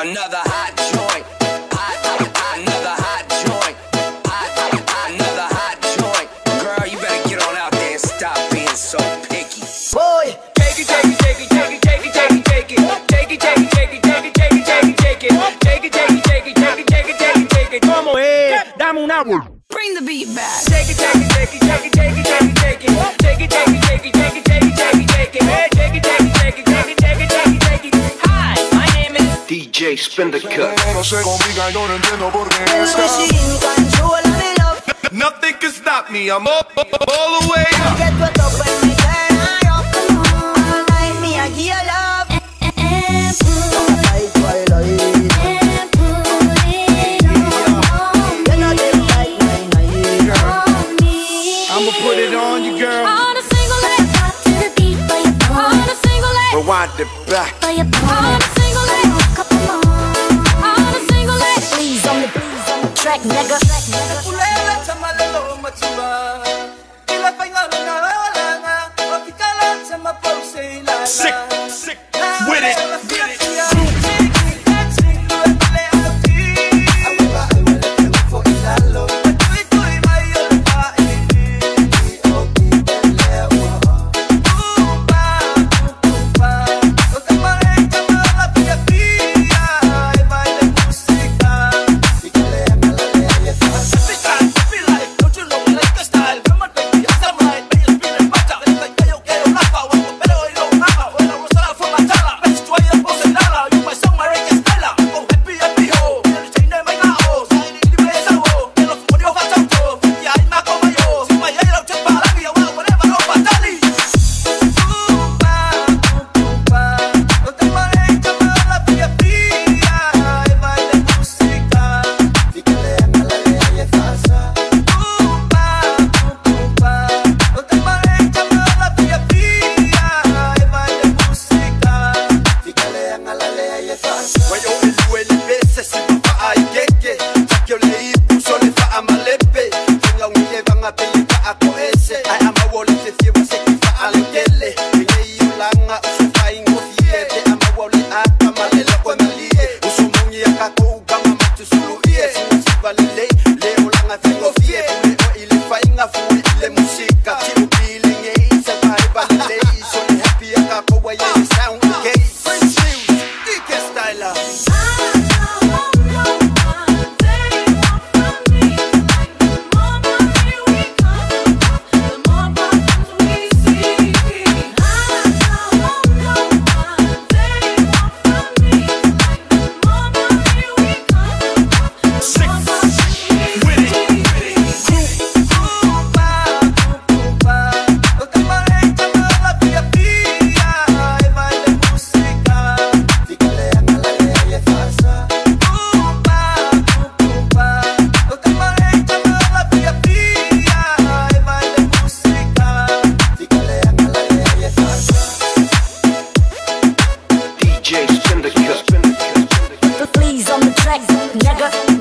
Another hot joint. Hot, hot, hot, another hot joint. Hot, hot, hot, another hot joint. Girl, you better get on out there and stop being so picky. Boy, Take it, take it, take it, take it, take it, take it, take it. Take it, take it, take it, take it, take it, take it, take it. Take it, take it, take it, take it, take it, take it, take it. ¿Cómo es? Dame un árbol. Bring the beat back. Take it, take it, take it, take it, take it, take it, take it, take it. Take it, take it, take it, take it, take it, take it, Spin the Cut. No se complica y no lo entiendo por qué the está. machine control me love. Nothing can stop me. I'm up, all the way up. Get wet up when me turn her up. All night me a give you love. Track, nigga. Ulela chama lelo machuma. Ila painga na wala nga. Wapikala chama pause ila. Sick, sick with it. DJ Track, nigga.